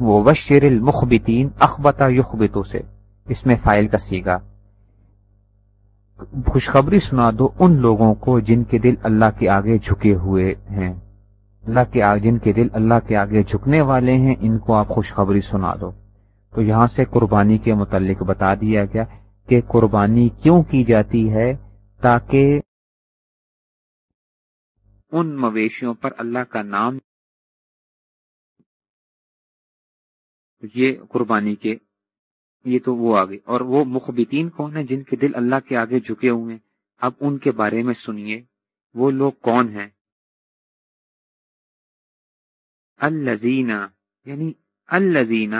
وشر المخبتین اخبتا یخبتو سے۔ اس میں فائل کا سیگا۔ خوشخبری سنا دو ان لوگوں کو جن کے دل اللہ کے آگے جھکے ہوئے ہیں۔ اللہ کے جن کے دل اللہ کے آگے جھکنے والے ہیں، ان کو آپ خوشخبری سنا دو۔ تو یہاں سے قربانی کے متعلق بتا دیا گیا کہ قربانی کیوں کی جاتی ہے تاکہ ان مویشیوں پر اللہ کا نام یہ قربانی کے یہ تو وہ آگے اور وہ مخبتین کون ہیں جن کے دل اللہ کے آگے جھکے ہوئے ہیں؟ اب ان کے بارے میں سنیے۔ وہ لوگ کون ہیں؟ الزینہ یعنی الزینہ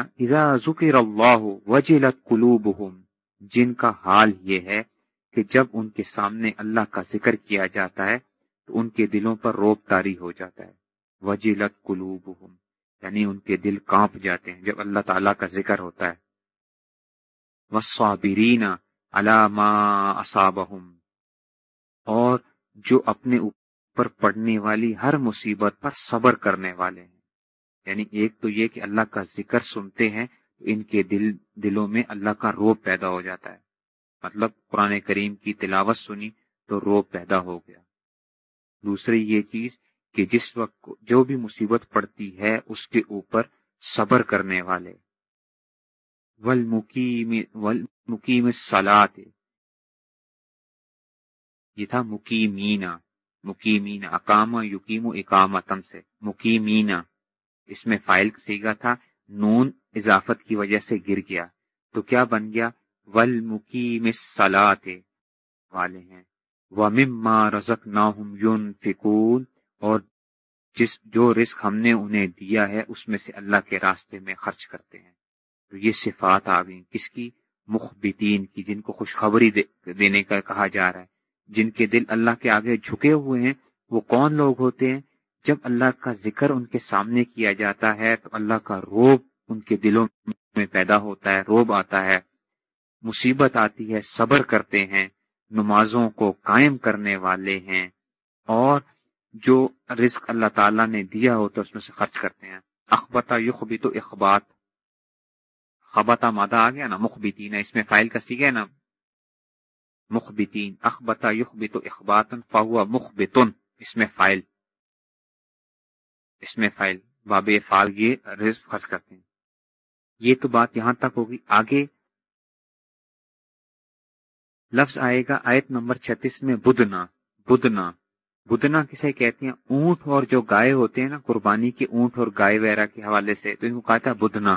ذکر اللہ وجلت قلوبہم۔ جن کا حال یہ ہے کہ جب ان کے سامنے اللہ کا ذکر کیا جاتا ہے، تو ان کے دلوں پر روب تاری ہو جاتا ہے۔ وجیلت قلوبہم۔ یعنی ان کے دل کانپ جاتے ہیں جب اللہ تعالی کا ذکر ہوتا ہے۔ وصابرین علامہ اصابہم اور جو اپنے اوپر پڑنے والی ہر مصیبت پر صبر کرنے والے ہیں۔ یعنی ایک تو یہ کہ اللہ کا ذکر سنتے ہیں تو ان کے دل، دلوں میں اللہ کا روب پیدا ہو جاتا ہے۔ مطلب قرآن کریم کی تلاوت سنی تو روب پیدا ہو گیا۔ دوسری یہ چیز کہ جس وقت جو بھی مصیبت پڑتی ہے اس کے اوپر صبر کرنے والے۔ ول مکیم سلاد یہ تھا مکیمینا مکیمینا اکام یقیم و اکامتن سے۔ مکیمینا اس میں فائل سیگا تھا۔ نون اضافت کی وجہ سے گر گیا۔ تو کیا بن گیا؟ ول مکیم سلاد والے ہیں۔ ومما رزق نا فکون اور جس جو رزق ہم نے انہیں دیا ہے، اس میں سے اللہ کے راستے میں خرچ کرتے ہیں۔ تو یہ صفات آ گئی کس کی؟ مخبتین کی، جن کو خوشخبری دینے کا کہا جا رہا ہے۔ جن کے دل اللہ کے آگے جھکے ہوئے ہیں، وہ کون لوگ ہوتے ہیں؟ جب اللہ کا ذکر ان کے سامنے کیا جاتا ہے، تو اللہ کا روب ان کے دلوں میں پیدا ہوتا ہے، روب آتا ہے۔ مصیبت آتی ہے، صبر کرتے ہیں، نمازوں کو قائم کرنے والے ہیں۔ اور جو رزق اللہ تعالیٰ نے دیا ہوتا ہے اس میں سے خرچ کرتے ہیں۔ اخبتا یخبی تو اخبات۔ خبتا مادہ آ گیا نا، مخبتین اس میں فائل کا سی گیا نا۔ مخبتین، اخبتا یخبی تو اخباتن فہوا مخبتن اس میں فائل۔ اس میں فائل۔ باب فال یہ رزق خرچ کرتے ہیں۔ یہ تو بات یہاں تک ہوگی۔ آگے لفظ آئے گا آیت نمبر چھتیس میں، بدنا۔ بدنا۔ بدنا کسے کہتے ہیں، اونٹ اور جو گائے ہوتے ہیں نا، قربانی کے اونٹ اور گائے وغیرہ کے حوالے سے، تو ان کو کہتا ہے بدنا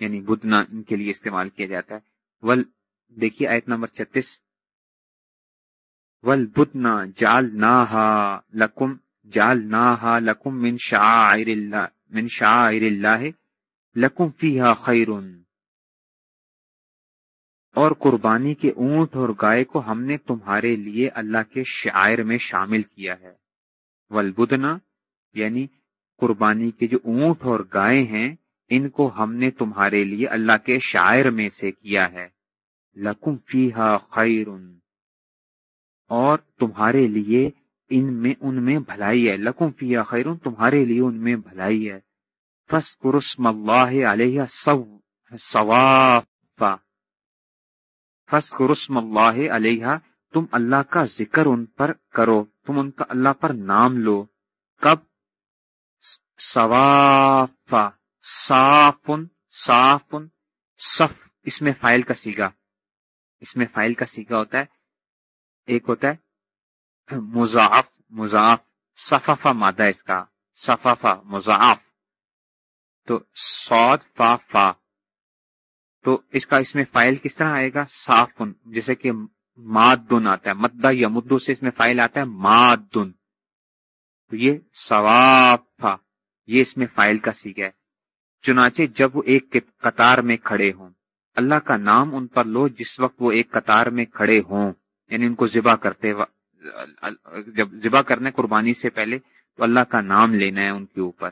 یعنی بدنا ان کے لیے استعمال کیا جاتا ہے۔ ول، دیکھیے آیت نمبر چھتیس۔ ول بدنا جال نا لکم جال نا لکم من شاعر اللہ، من شاعر اللہ لکم فیہا خیرن۔ اور قربانی کے اونٹ اور گائے کو ہم نے تمہارے لیے اللہ کے شاعر میں شامل کیا ہے۔ ولبدنا یعنی قربانی کے جو اونٹ اور گائے ہیں، ان کو ہم نے تمہارے لیے اللہ کے شاعر میں سے کیا ہے۔ لکم فیہا خیرن۔ اور تمہارے لیے ان میں ان میں بھلائی ہے۔ لکم فیا خیرون تمہارے لیے ان میں بھلائی ہے۔ فس قرسم اللہ علیہ ثوافا فس قرسم اللہ علیہ تم اللہ کا ذکر ان پر کرو، تم ان کا اللہ پر نام لو۔ کب؟ ثوافا صافن صافن، صف، اس میں فائل کا سیگا۔ اس میں فائل کا سیگا ہوتا ہے، ایک ہوتا ہے مضاف مضاف صفافہ مادہ اس کا، صفافہ مضاف تو سعود فا فا۔ تو اس کا اس میں فائل کس طرح آئے گا؟ صافن، جیسے کہ مادن آتا ہے، مدہ یا مدو سے اس میں فائل آتا ہے، مادن۔ تو یہ ثوافا یہ اس میں فائل کا سیکھ ہے۔ چنانچہ جب وہ ایک قطار میں کھڑے ہوں، اللہ کا نام ان پر لو جس وقت وہ ایک قطار میں کھڑے ہوں یعنی ان کو ذبح کرتے جب ذبح کرنے قربانی سے پہلے تو اللہ کا نام لینا ہے ان کے اوپر۔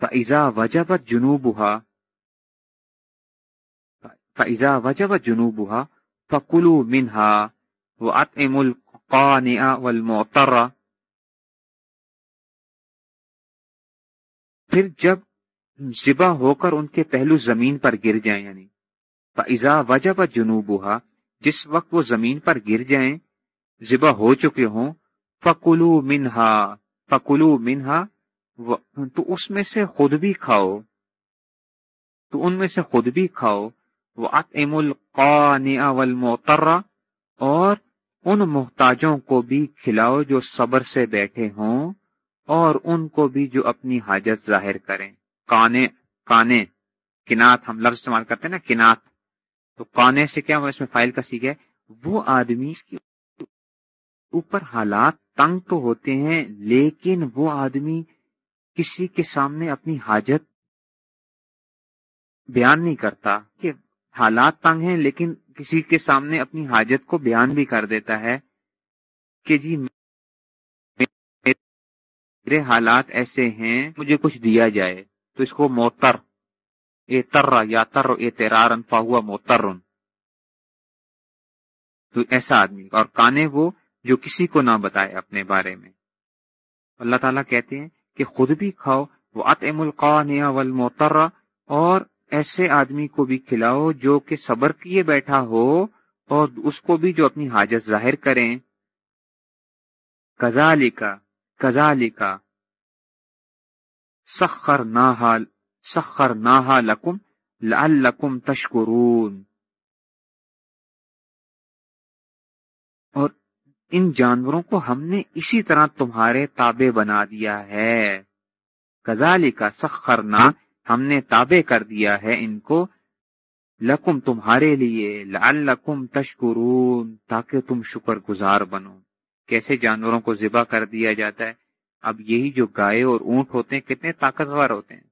فضا وجبت جنوبہ فضا وجبت جنوبہ فکلو منہا وہ اتم القان والمعتر۔ پھر جب ذبا ہو کر ان کے پہلو زمین پر گر جائیں یعنی فضا وجہ پر جنوب جس وقت وہ زمین پر گر جائیں ذبا ہو چکے ہوں فکلو منہا فکلو منہا تو اس میں سے خود بھی کھاؤ۔ تو ان میں سے خود بھی کھاؤ۔ وہ ام والمعترہ اور ان محتاجوں کو بھی کھلاؤ جو صبر سے بیٹھے ہوں، اور ان کو بھی جو اپنی حاجت ظاہر کریں۔ کانے کانے کنات، ہم لفظ استعمال کرتے ہیں نا، کنات۔ تو کانے سے کیا ہوا؟ اس میں فائل کا سیکھ ہے۔ وہ آدمی اس کی اوپر حالات تنگ تو ہوتے ہیں، لیکن وہ آدمی کسی کے سامنے اپنی حاجت بیان نہیں کرتا کہ حالات تنگ ہیں، لیکن کسی کے سامنے اپنی حاجت کو بیان بھی کر دیتا ہے کہ جی میرے حالات ایسے ہیں، مجھے کچھ دیا جائے، تو اس کو موتر، اے تر یا تر، اے تیرار انفا ہوا موتر تو ایسا آدمی، اور کانے وہ جو کسی کو نہ بتائے اپنے بارے میں۔ اللہ تعالیٰ کہتے ہیں کہ خود بھی کھاؤ وہ اتم القانیہ والموتر، اور ایسے آدمی کو بھی کھلاؤ جو کہ صبر کیے بیٹھا ہو اور اس کو بھی جو اپنی حاجت ظاہر کریں۔ کزا لکھا کزا لکھا سخر نہ سخر نہ لکم لکم تشکرون۔ اور ان جانوروں کو ہم نے اسی طرح تمہارے تابع بنا دیا ہے۔ کزالی کا سخر نہ ہم نے تابع کر دیا ہے ان کو۔ لکم تمہارے لیے، لعلکم تشکرون، تاکہ تم شکر گزار بنو۔ کیسے جانوروں کو ذبح کر دیا جاتا ہے؟ اب یہی جو گائے اور اونٹ ہوتے ہیں، کتنے طاقتور ہوتے ہیں۔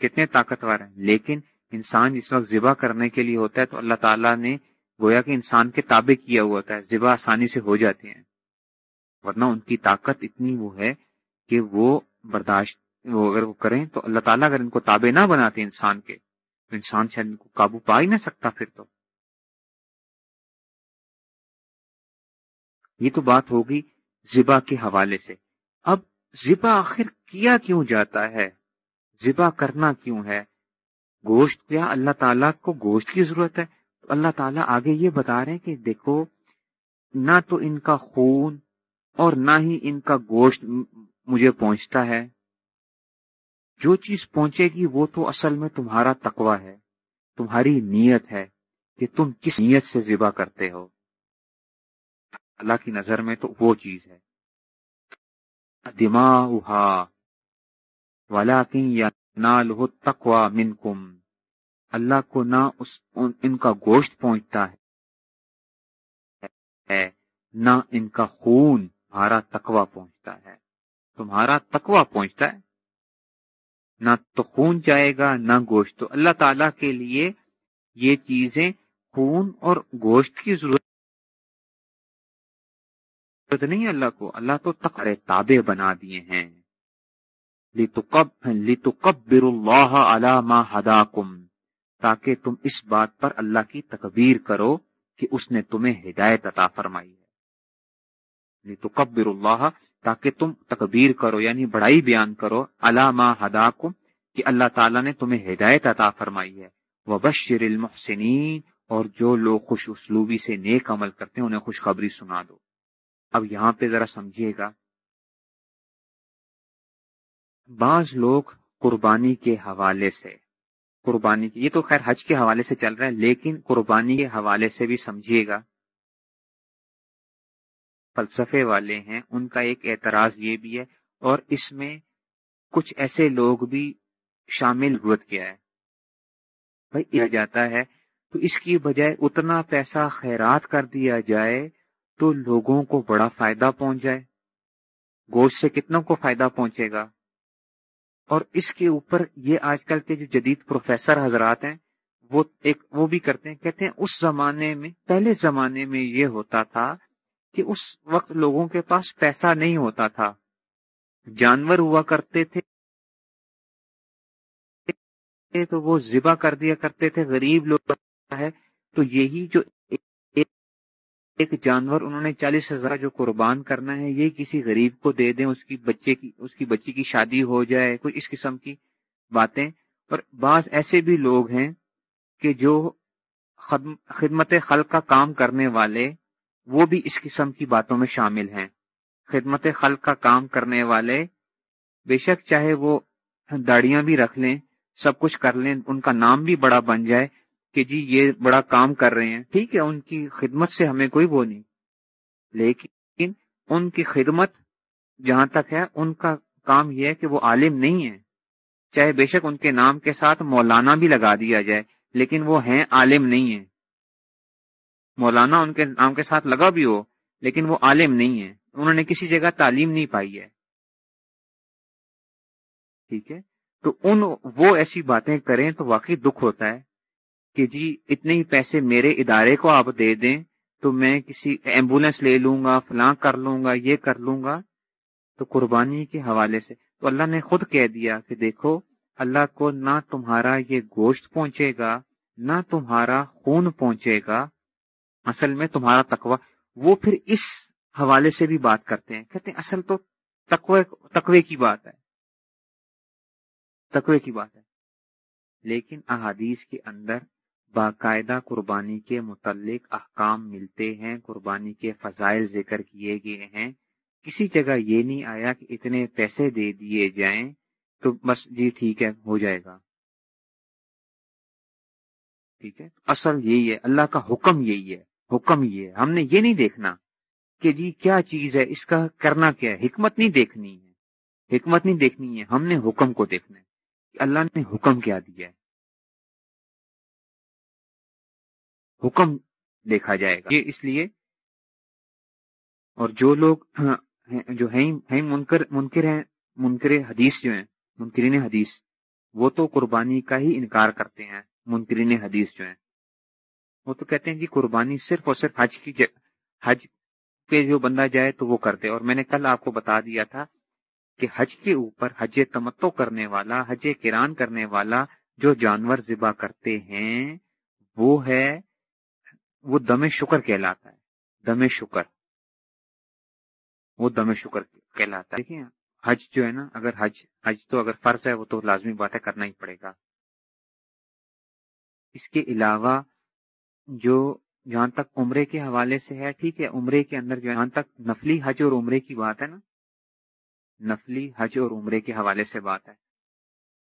کتنے طاقتور ہیں۔ لیکن انسان جس وقت ذبح کرنے کے لیے ہوتا ہے تو اللہ تعالیٰ نے گویا کہ انسان کے تابع کیا ہوا ہوتا ہے۔ ذبح آسانی سے ہو جاتے ہیں۔ ورنہ ان کی طاقت اتنی وہ ہے کہ وہ برداشت وہ اگر وہ کریں تو اللہ تعالیٰ اگر ان کو تابع نہ بناتے انسان کے، تو انسان شاید ان کو قابو پا ہی نہ سکتا پھر تو۔ یہ تو بات ہوگی زبا کے حوالے سے۔ اب زبا آخر کیا کیوں جاتا ہے؟ زبا کرنا کیوں ہے؟ گوشت، کیا اللہ تعالیٰ کو گوشت کی ضرورت ہے؟ تو اللہ تعالیٰ آگے یہ بتا رہے ہیں کہ دیکھو، نہ تو ان کا خون اور نہ ہی ان کا گوشت مجھے پہنچتا ہے۔ جو چیز پہنچے گی، وہ تو اصل میں تمہارا تقوی ہے، تمہاری نیت ہے کہ تم کس نیت سے ذبح کرتے ہو۔ اللہ کی نظر میں تو وہ چیز ہے۔ دماغا والا یا نہ لو تقوا من کم اللہ کو نہ اس، ان کا گوشت پہنچتا ہے، نہ ان کا خون، تمہارا تقوا پہنچتا ہے۔ تمہارا تقوا پہنچتا ہے؟ نہ تو خون جائے گا، نہ گوشت۔ تو اللہ تعالی کے لیے یہ چیزیں خون اور گوشت کی ضرورت نہیں اللہ کو۔ اللہ تو تقر تابے بنا دیے ہیں۔ بر اللہ علامہ ہدا کم تاکہ تم اس بات پر اللہ کی تکبیر کرو کہ اس نے تمہیں ہدایت عطا فرمائی ہے۔ کبر اللہ تاکہ تم تکبیر کرو یعنی بڑائی بیان کرو۔ علامہ ہدا کہ اللہ تعالیٰ نے تمہیں ہدایت عطا فرمائی ہے۔ وہ بشر المحسنین اور جو لوگ خوش اسلوبی سے نیک عمل کرتے ہیں، انہیں خوشخبری سنا دو۔ اب یہاں پہ ذرا سمجھیے گا۔ بعض لوگ قربانی کے حوالے سے، قربانی یہ تو خیر حج کے حوالے سے چل رہا ہے، لیکن قربانی کے حوالے سے بھی سمجھیے گا۔ فلسفے والے ہیں، ان کا ایک اعتراض یہ بھی ہے، اور اس میں کچھ ایسے لوگ بھی شامل ضرورت کیا ہے۔ بھائی، کیا جاتا ہے؟ تو اس کی بجائے اتنا پیسہ خیرات کر دیا جائے تو لوگوں کو بڑا فائدہ پہنچ جائے۔ گوشت سے کتنوں کو فائدہ پہنچے گا؟ اور اس کے اوپر یہ آج کل کے جو جدید پروفیسر حضرات ہیں، وہ ایک وہ بھی کرتے ہیں۔ کہتے ہیں، اس زمانے میں، پہلے زمانے میں یہ ہوتا تھا کہ اس وقت لوگوں کے پاس پیسہ نہیں ہوتا تھا۔ جانور ہوا کرتے تھے تو وہ ذبح کر دیا کرتے تھے، غریب لوگ ہے۔ تو یہی جو ایک جانور انہوں نے چالیس ہزار جو قربان کرنا ہے، یہ کسی غریب کو دے دیں، اس کی بچے کی، اس کی بچی کی شادی ہو جائے، کوئی اس قسم کی باتیں۔ اور بعض ایسے بھی لوگ ہیں کہ جو خدمت خلق کا کام کرنے والے، وہ بھی اس قسم کی باتوں میں شامل ہیں۔ خدمت خلق کا کام کرنے والے، بے شک چاہے وہ داڑیاں بھی رکھ لیں سب کچھ کر لیں، ان کا نام بھی بڑا بن جائے کہ جی یہ بڑا کام کر رہے ہیں۔ ٹھیک ہے، ان کی خدمت سے ہمیں کوئی وہ نہیں۔ لیکن ان کی خدمت جہاں تک ہے، ان کا کام یہ ہے کہ وہ عالم نہیں ہے چاہے بے شک ان کے نام کے ساتھ مولانا بھی لگا دیا جائے، لیکن وہ ہیں عالم نہیں ہے مولانا ان کے نام کے ساتھ لگا بھی ہو، لیکن وہ عالم نہیں ہے انہوں نے کسی جگہ تعلیم نہیں پائی ہے۔ ٹھیک ہے؟ تو ان وہ ایسی باتیں کریں تو واقعی دکھ ہوتا ہے کہ جی اتنے ہی پیسے میرے ادارے کو آپ دے دیں تو میں کسی ایمبولینس لے لوں گا، فلاں کر لوں گا، یہ کر لوں گا۔ تو قربانی کے حوالے سے تو اللہ نے خود کہہ دیا کہ دیکھو، اللہ کو نہ تمہارا یہ گوشت پہنچے گا، نہ تمہارا خون پہنچے گا۔ اصل میں تمہارا تقوی۔ وہ پھر اس حوالے سے بھی بات کرتے ہیں۔ کہتے ہیں، اصل تو تقوی تقوی کی بات ہے۔ تقوی کی بات ہے۔ لیکن احادیث کے اندر باقاعدہ قربانی کے متعلق احکام ملتے ہیں، قربانی کے فضائل ذکر کیے گئے ہیں۔ کسی جگہ یہ نہیں آیا کہ اتنے پیسے دے دیے جائیں تو بس جی ٹھیک ہے، ہو جائے گا۔ ٹھیک ہے؟ اصل یہی ہے، اللہ کا حکم یہی ہے۔ حکم یہ ہے۔ ہم نے یہ نہیں دیکھنا کہ جی کیا چیز ہے، اس کا کرنا کیا ہے۔ حکمت نہیں دیکھنی ہے۔ حکمت نہیں دیکھنی ہے، ہم نے حکم کو دیکھنا ہے۔ اللہ نے حکم کیا دیا ہے۔ حکم دیکھا جائے گا۔ یہ اس لیے اور جو لوگ ہاں، جو ہیں منکر منکر ہیں، منکر حدیث جو ہیں، منکرین حدیث، وہ تو قربانی کا ہی انکار کرتے ہیں۔ منکرین حدیث جو ہیں۔ وہ تو کہتے ہیں جی قربانی صرف اور صرف حج کی حج پہ جو بندہ جائے تو وہ کرتے اور میں نے کل آپ کو بتا دیا تھا کہ حج کے اوپر حج تمتو کرنے والا، حج کران کرنے والا جو جانور ذبح کرتے ہیں، وہ ہے، وہ دم شکر کہلاتا ہے، دم شکر، وہ دم شکر کہلاتا ہے۔ دیکھیے حج جو ہے نا، اگر حج حج تو اگر فرض ہے، وہ تو لازمی بات ہے، کرنا ہی پڑے گا۔ اس کے علاوہ جو جہاں تک عمرے کے حوالے سے ہے، ٹھیک ہے، عمرے کے اندر جو جہاں تک نفلی حج اور عمرے کی بات ہے نا نفلی حج اور عمرے کے حوالے سے بات ہے۔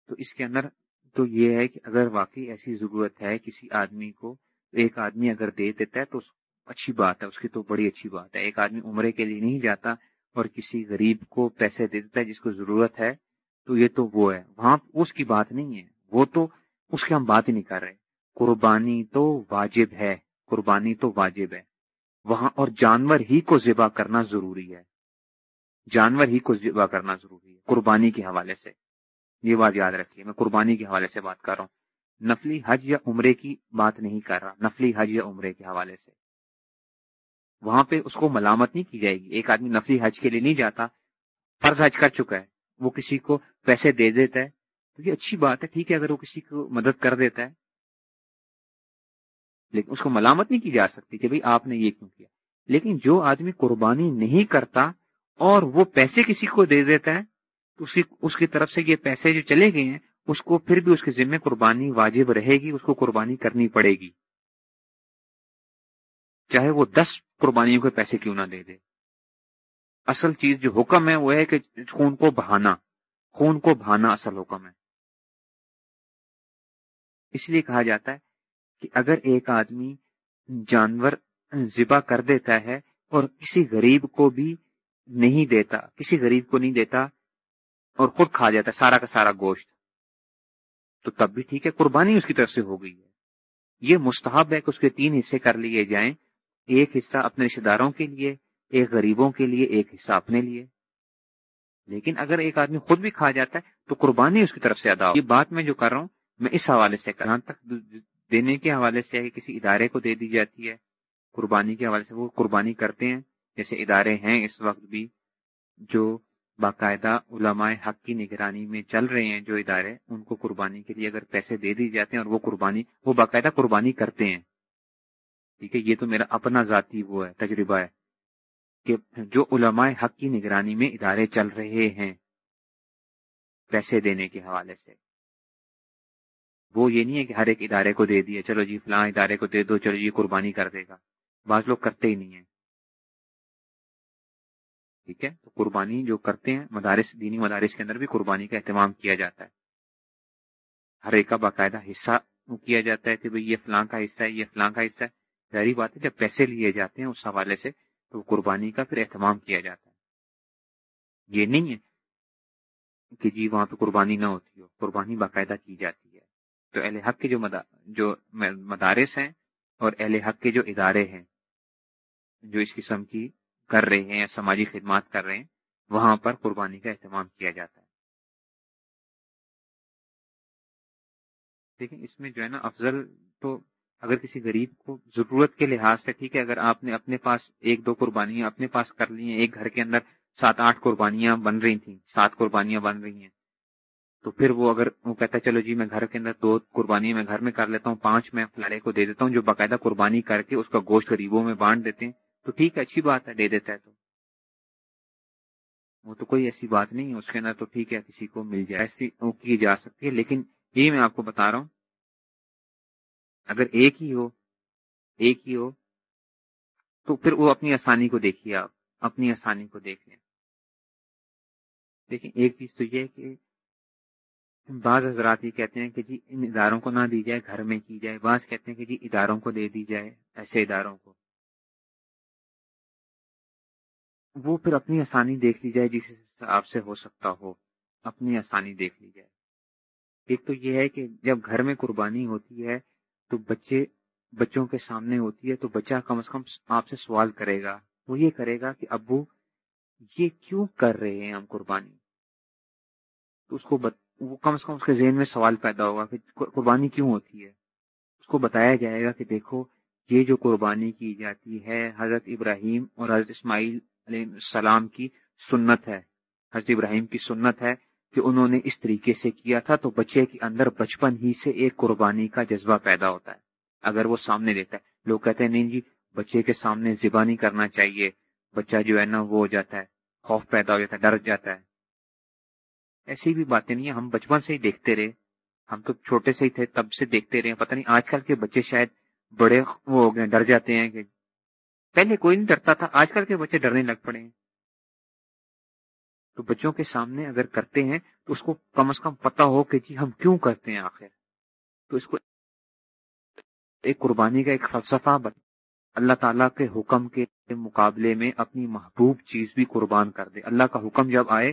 تو اس کے اندر تو یہ ہے کہ اگر واقعی ایسی ضرورت ہے، کسی آدمی کو ایک آدمی اگر دے دیتا ہے تو اچھی بات ہے، اس کی تو بڑی اچھی بات ہے۔ ایک آدمی عمرے کے لیے نہیں جاتا اور کسی غریب کو پیسے دے دیتا ہے جس کو ضرورت ہے، تو یہ تو وہ ہے۔ وہاں اس کی بات نہیں ہے۔ وہ تو اس کی ہم بات ہی نہیں کر رہے۔ قربانی تو واجب ہے۔ قربانی تو واجب ہے۔ وہاں اور جانور ہی کو ذبح کرنا ضروری ہے۔ جانور ہی کو ذبح کرنا ضروری ہے۔ قربانی کے حوالے سے۔ یہ بات یاد رکھیے، میں قربانی کے حوالے سے بات کر رہا ہوں۔ نفلی حج یا عمرے کی بات نہیں کر رہا۔ نفلی حج یا عمرے کے حوالے سے۔ وہاں پہ اس کو ملامت نہیں کی جائے گی۔ ایک آدمی نفلی حج کے لیے نہیں جاتا، فرض حج کر چکا ہے۔ وہ کسی کو پیسے دے دیتا ہے۔ تو یہ اچھی بات ہے، ٹھیک ہے، اگر وہ کسی کو مدد کر دیتا ہے۔ لیکن اس کو ملامت نہیں کی جا سکتی کہ بھئی آپ نے یہ کیوں کیا۔ لیکن جو آدمی قربانی نہیں کرتا اور وہ پیسے کسی کو دے دیتا ہے تو اس کی طرف سے یہ پیسے جو چلے گئے ہیں، اس کو پھر بھی اس کے ذمے قربانی واجب رہے گی، اس کو قربانی کرنی پڑے گی۔ چاہے وہ دس قربانیوں کے پیسے کیوں نہ دے دے۔ اصل چیز جو حکم ہے، وہ ہے کہ خون کو بہانا۔ خون کو بہانا اصل حکم ہے۔ اس لیے کہا جاتا ہے کہ اگر ایک آدمی جانور ذبح کر دیتا ہے اور کسی غریب کو بھی نہیں دیتا، کسی غریب کو نہیں دیتا اور خود کھا جاتا ہے سارا کا سارا گوشت۔ تو تب بھی ٹھیک ہے، قربانی اس کی طرف سے ہو گئی ہے۔ یہ مستحب ہے کہ اس کے تین حصے کر لیے جائیں، ایک حصہ اپنے رشتے داروں کے لیے، ایک غریبوں کے لیے، ایک حصہ اپنے لیے۔ لیکن اگر ایک آدمی خود بھی کھا جاتا ہے، تو قربانی اس کی طرف سے ادا ہو یہ بات میں جو کر رہا ہوں، میں اس حوالے سے کر تک دینے کے حوالے سے ہے کسی ادارے کو دے دی جاتی ہے، قربانی کے حوالے سے وہ قربانی کرتے ہیں۔ جیسے ادارے ہیں اس وقت بھی جو باقاعدہ علماء حق کی نگرانی میں چل رہے ہیں جو ادارے، ان کو قربانی کے لیے اگر پیسے دے دی جاتے ہیں اور وہ قربانی، وہ باقاعدہ قربانی کرتے ہیں۔ ٹھیک ہے، یہ تو میرا اپنا ذاتی وہ ہے، تجربہ ہے کہ جو علماء حق کی نگرانی میں ادارے چل رہے ہیں پیسے دینے کے حوالے سے، وہ یہ نہیں ہے کہ ہر ایک ادارے کو دے دیا، چلو جی فلاں ادارے کو دے دو، چلو جی قربانی کر دے گا۔ بعض لوگ کرتے ہی نہیں ہیں۔ ٹھیک ہے؟ تو قربانی جو کرتے ہیں، مدارس، دینی مدارس کے اندر بھی قربانی کا اہتمام کیا جاتا ہے۔ ہر ایک کا باقاعدہ حصہ کیا جاتا ہے کہ بھئی یہ فلاں کا حصہ ہے، یہ فلاں کا حصہ ہے۔ ظاہری بات ہے، جب پیسے لیے جاتے ہیں اس حوالے سے تو قربانی کا پھر اہتمام کیا جاتا ہے۔ یہ نہیں ہے کہ جی وہاں پہ قربانی نہ ہوتی ہو، قربانی باقاعدہ کی جاتی ہے۔ تو اہل حق کے جو جو مدارس ہیں اور اہل حق کے جو ادارے ہیں، جو اس قسم کی کر رہے ہیں یا سماجی خدمات کر رہے ہیں، وہاں پر قربانی کا اہتمام کیا جاتا ہے۔ لیکن اس میں جو ہے نا افضل تو اگر کسی غریب کو ضرورت کے لحاظ سے، ٹھیک ہے، اگر آپ نے اپنے پاس ایک دو قربانیاں اپنے پاس کر لی ہیں، ایک گھر کے اندر سات آٹھ قربانیاں بن رہی تھیں، سات قربانیاں بن رہی ہیں، تو پھر وہ اگر وہ کہتا ہے، چلو جی میں گھر کے اندر دو قربانی میں گھر میں کر لیتا ہوں، پانچ میں فلارے کو دے دیتا ہوں، جو باقاعدہ قربانی کر کے اس کا گوشت غریبوں میں بانٹ دیتے ہیں تو ٹھیک ہے، اچھی بات ہے، دے دیتا ہے تو۔ وہ تو کوئی ایسی بات نہیں ہے، اس کے اندر تو ٹھیک ہے، کسی کو مل جائے، ایسی کی جا سکتی ہے، لیکن یہ میں آپ کو بتا رہا ہوں، اگر ایک ہی ہو، ایک ہی ہو، تو پھر وہ اپنی آسانی کو دیکھیے آپ، اپنی آسانی کو دیکھ لیں۔ لیکن ایک چیز تو یہ ہے کہ بعض حضرات یہ کہتے ہیں کہ جی ان اداروں کو نہ دی جائے، گھر میں کی جائے۔ بعض کہتے ہیں کہ جی اداروں کو دے دی جائے، ایسے اداروں کو۔ وہ پھر اپنی آسانی دیکھ لی جائے جس حساب سے ہو سکتا ہو، اپنی آسانی دیکھ لی جائے۔ ایک تو یہ ہے کہ جب گھر میں قربانی ہوتی ہے تو بچے، بچوں کے سامنے ہوتی ہے تو بچہ کم از کم آپ سے سوال کرے گا، وہ یہ کرے گا کہ ابو، یہ کیوں کر رہے ہیں ہم قربانی؟ تو اس کو بت... وہ کم از کم اس کے ذہن میں سوال پیدا ہوگا کہ قربانی کیوں ہوتی ہے؟ اس کو بتایا جائے گا کہ دیکھو، یہ جو قربانی کی جاتی ہے حضرت ابراہیم اور حضرت اسماعیل علیہ السلام کی سنت ہے، حضرت ابراہیم کی سنت ہے کہ انہوں نے اس طریقے سے کیا تھا تو بچے کے اندر بچپن ہی سے ایک قربانی کا جذبہ پیدا ہوتا ہے۔ اگر وہ سامنے دیتا ہے، لوگ کہتے ہیں، نہیں جی بچے کے سامنے ذبح نہیں کرنا چاہیے۔ بچہ جو ہے نا، وہ ہو جاتا ہے، خوف پیدا ہو جاتا ہے، ڈر جاتا ہے۔ ایسی بھی باتیں نہیں ہیں، ہم بچپن سے ہی دیکھتے رہے۔ ہم تو چھوٹے سے ہی تھے، تب سے دیکھتے رہے۔ پتہ نہیں، آج کل کے بچے شاید بڑے وہ ہو گئے، ڈر جاتے ہیں کہ پہلے کوئی نہیں ڈرتا تھا، آج کل کے بچے ڈرنے لگ پڑے ہیں۔ تو بچوں کے سامنے اگر کرتے ہیں، تو اس کو کم از کم پتا ہو کہ جی ہم کیوں کرتے ہیں آخر۔ تو اس کو ایک قربانی کا ایک فلسفہ اللہ تعالیٰ کے حکم کے مقابلے میں اپنی محبوب چیز بھی قربان کر دے۔ اللہ کا حکم جب آئے،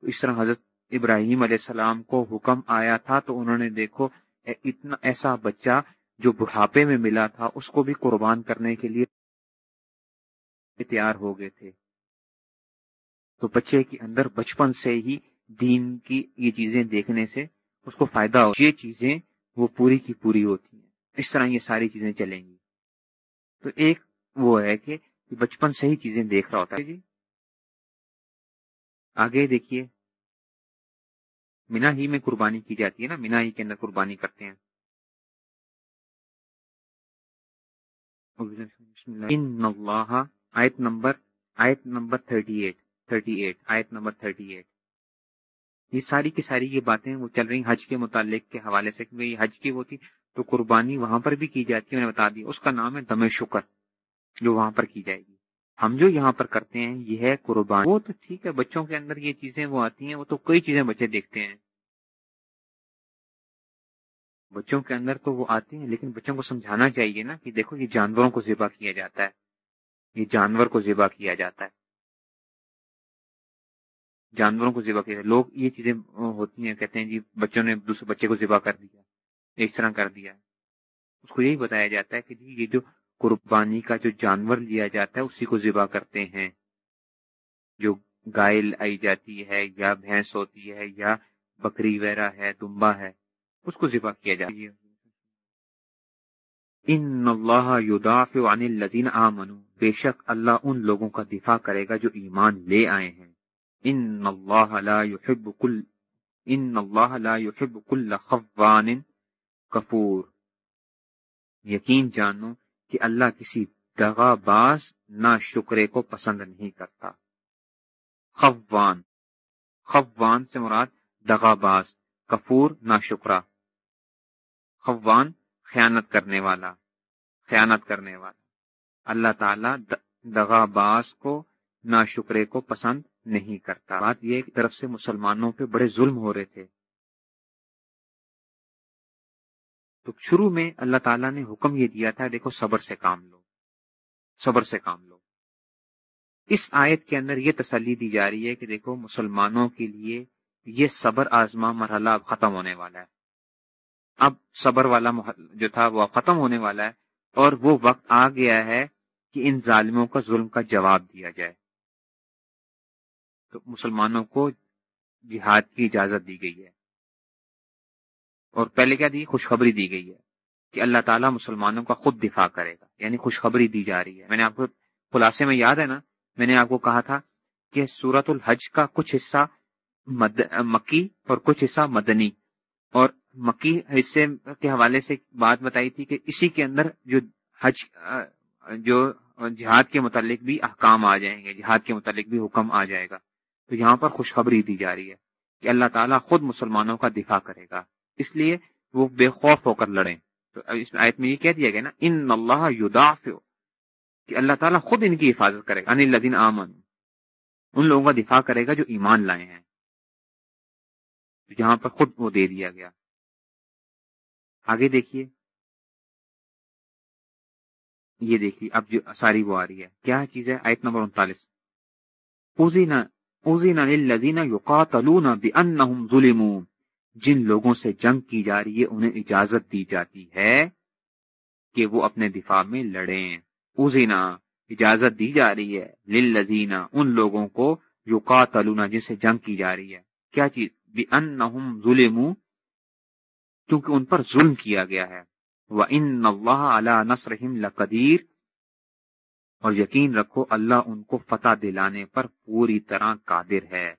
تو اس طرح حضرت ابراہیم علیہ السلام کو حکم آیا تھا، تو انہوں نے دیکھو اتنا ایسا بچہ جو بڑھاپے میں ملا تھا، اس کو بھی قربان کرنے کے لیے تیار ہو گئے تھے۔ تو بچے کے اندر بچپن سے ہی دین کی یہ چیزیں دیکھنے سے اس کو فائدہ ہو یہ چیزیں وہ پوری کی پوری ہوتی ہیں۔ اس طرح یہ ساری چیزیں چلیں گی۔ تو ایک وہ ہے کہ بچپن سے ہی چیزیں دیکھ رہا ہوتا ہے۔ جی۔ آگے دیکھیے۔ مینا ہی میں قربانی کی جاتی ہے نا۔ مینا ہی کے اندر قربانی کرتے ہیں۔ آیت نمبر آیت number thirty eight thirty eight آیت نمبر تھرٹی ایٹ یہ ساری کی ساری یہ باتیں وہ چل رہی حج کے متعلق کے حوالے سے، کیونکہ یہ حج کی وہ تھی تو قربانی وہاں پر بھی کی جاتی ہے بتا دی اس کا نام ہے دم شکر، جو وہاں پر کی جائے گی۔ ہم جو یہاں پر کرتے ہیں، یہ ہے قربان وہ تو ٹھیک ہے، بچوں کے اندر یہ چیزیں وہ آتی ہیں، وہ تو کئی چیزیں بچے دیکھتے ہیں۔ بچوں کے اندر تو وہ آتے ہیں، لیکن بچوں کو سمجھانا چاہیے نا کہ دیکھو یہ جانوروں کو ذبح کیا جاتا ہے۔ یہ جانور کو ذبح کیا جاتا ہے۔ جانوروں کو ذبح کیا لوگ یہ چیزیں ہوتی ہیں، کہتے ہیں جی بچوں نے دوسرے بچے کو ذبح کر دیا، اس طرح کر دیا۔ اس کو یہی بتایا جاتا ہے کہ جی یہ جو قربانی کا جو جانور لیا جاتا ہے، اسی کو ذبح کرتے ہیں۔ جو گائل آئی جاتی ہے، یا بھینس ہوتی ہے، یا بکری وغیرہ ہے، دمبا ہے، اس کو ذبح کیا جاتا ہے۔ ان اللہ یدافع عن الذین آمنوا۔ بے شک اللہ ان لوگوں کا دفاع کرے گا جو ایمان لے آئے ہیں۔ ان اللہ لا يحب کل، ان اللہ لا يحب کل خوان کفور۔ یقین جانو کہ اللہ کسی دغا باز نہ شکرے کو پسند نہیں کرتا۔ خوان خوان سے مراد دغا باز، کفور نہ شکرا خوان خیانت کرنے والا، خیانت کرنے والا۔ اللہ تعالی دغا باز کو نہ شکرے کو پسند نہیں کرتا۔ بات یہ ایک طرف سے مسلمانوں پہ بڑے ظلم ہو رہے تھے۔ تو شروع میں اللہ تعالیٰ نے حکم یہ دیا تھا، دیکھو صبر سے کام لو۔ صبر سے کام لو۔ اس آیت کے اندر یہ تسلی دی جا رہی ہے کہ دیکھو مسلمانوں کے لیے یہ صبر آزما مرحلہ اب ختم ہونے والا ہے۔ اب صبر والا جو تھا وہ ختم ہونے والا ہے اور وہ وقت آ گیا ہے کہ ان ظالموں کا ظلم کا جواب دیا جائے۔ تو مسلمانوں کو جہاد کی اجازت دی گئی ہے۔ اور پہلے کیا دی؟ خوشخبری دی گئی ہے کہ اللہ تعالیٰ مسلمانوں کا خود دفاع کرے گا۔ یعنی خوشخبری دی جا رہی ہے۔ میں نے آپ کو خلاصے میں یاد ہے نا؟ میں نے آپ کو کہا تھا کہ سورت الحج کا کچھ حصہ مد، مکی اور کچھ حصہ مدنی۔ اور مکی حصے کے حوالے سے بات بتائی تھی کہ اسی کے اندر جو حج جو جہاد کے متعلق بھی احکام آ جائیں گے، جہاد کے متعلق بھی حکم آ جائے گا۔ تو یہاں پر خوشخبری دی جا رہی ہے کہ اللہ تعالیٰ خود مسلمانوں کا دفاع کرے گا۔ اس لیے وہ بے خوف ہو کر لڑیں۔ تو اس آیت میں یہ کہہ دیا گیا نا، ان اللہ کہ اللہ تعالیٰ خود ان کی حفاظت کرے گا یعنی ان آمن ان لوگوں کا دفاع کرے گا جو ایمان لائے ہیں۔ جہاں پر خود وہ دے دیا گیا۔ آگے دیکھیے۔ یہ دیکھیے، اب جو ساری وہ آ رہی ہے۔ کیا چیز ہے؟ آیت نمبر انتالیس۔ جن لوگوں سے جنگ کی جا رہی ہے، انہیں اجازت دی جاتی ہے کہ وہ اپنے دفاع میں لڑیں۔ اوزینا اجازت دی جا رہی ہے للذینا ان لوگوں کو یقاتلون جن سے جنگ کی جا رہی ہے۔ کیا چیز؟ بِأَنَّهُمْ ظُلِمُوا کیونکہ ان پر ظلم کیا گیا ہے۔ وَإِنَّ اللَّهَ عَلَى نَصْرِهِمْ لَقَدِيرٌ۔ اور یقین رکھو، اللہ ان کو فتح دلانے پر پوری طرح قادر ہے۔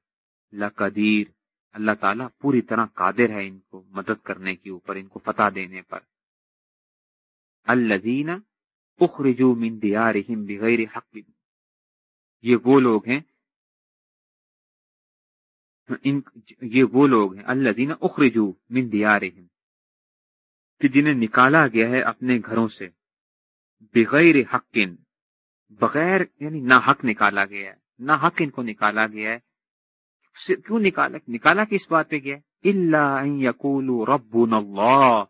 لقدیر اللہ تعالیٰ پوری طرح قادر ہے ان کو، مدد کرنے کے اوپر، ان کو فتح دینے پر۔ الزین اخرجو من دیارہم بغیر حق۔ یہ وہ لوگ ہیں، ان، یہ وہ لوگ ہیں۔ اللہ اخرجو من دیارہم کہ جنہیں نکالا گیا ہے اپنے گھروں سے۔ بغیر حق بغیر یعنی نہ حق نکالا گیا ہے، نہ حق ان کو نکالا گیا ہے۔ کیوں نکالا؟ نکالا کس بات پہ گیا؟ اللہ یقول رب اللہ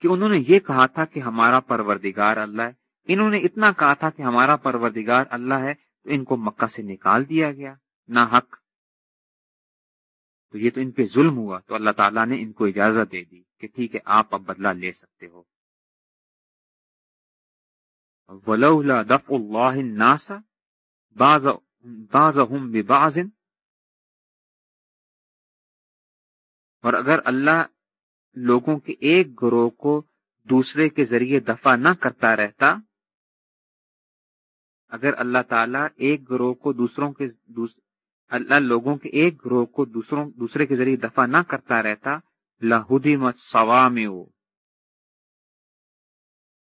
کہ انہوں نے یہ کہا تھا کہ ہمارا پروردگار اللہ ہے۔ انہوں نے اتنا کہا تھا کہ ہمارا پروردگار اللہ ہے، تو ان کو مکہ سے نکال دیا گیا، نہ حق۔ تو یہ تو ان پہ ظلم ہوا، تو اللہ تعالیٰ نے ان کو اجازت دے دی۔ کہ ٹھیک ہے، آپ اب بدلہ لے سکتے ہو۔ ولولا دفع اللہ الناس بعضهم ببعض۔ اور اگر اللہ لوگوں کے ایک گروہ کو دوسرے کے ذریعے دفع نہ کرتا رہتا، اگر اللہ تعالیٰ ایک گروہ کو دوسروں کے اللہ لوگوں کے ایک گروہ کو دوسروں دوسرے کے ذریعے دفع نہ کرتا رہتا لاہودی مت سوام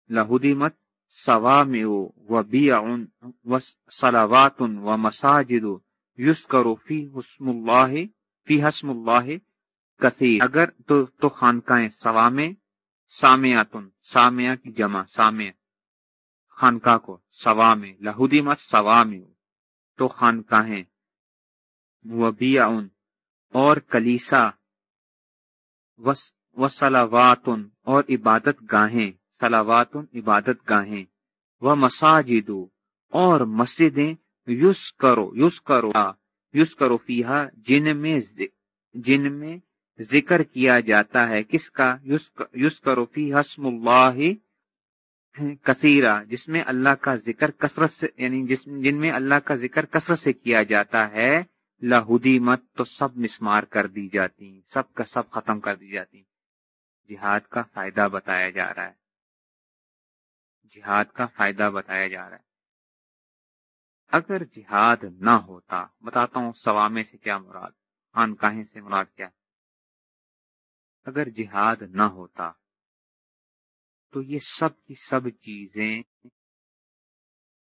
لاہودی مت سوام و بی و سلاوات و مساجد یوس کرو فی حسم اللہ، فی حسم اللہ کثیر. اگر تو تو خانقاہیں سوامے سامیاتن سامیا کی جمع سامع خانقاہ کو سوامے لہودی مت سوامے تو خانقاہیں وبیا اور کلیسا و سلاواتن اور عبادت گاہیں سلاواتن عبادت گاہیں و مساجد اور مسجدیں یوس کرو یوس کرو یوس کرو فیحا جن میں جن میں ذکر کیا جاتا ہے، کس کا؟ یوس کروفی حسم اللہ کثیرہ، جس میں اللہ کا ذکر کثرت سے یعنی جس، جن میں اللہ کا ذکر کثرت سے کیا جاتا ہے لاہودی مت تو سب مسمار کر دی جاتی، سب کا سب ختم کر دی جاتی۔ جہاد کا فائدہ بتایا جا رہا ہے۔ جہاد کا فائدہ بتایا جا رہا ہے۔ اگر جہاد نہ ہوتا، بتاتا ہوں سوامے سے کیا مراد، خانقاہیں سے مراد کیا۔ اگر جہاد نہ ہوتا، تو یہ سب کی سب چیزیں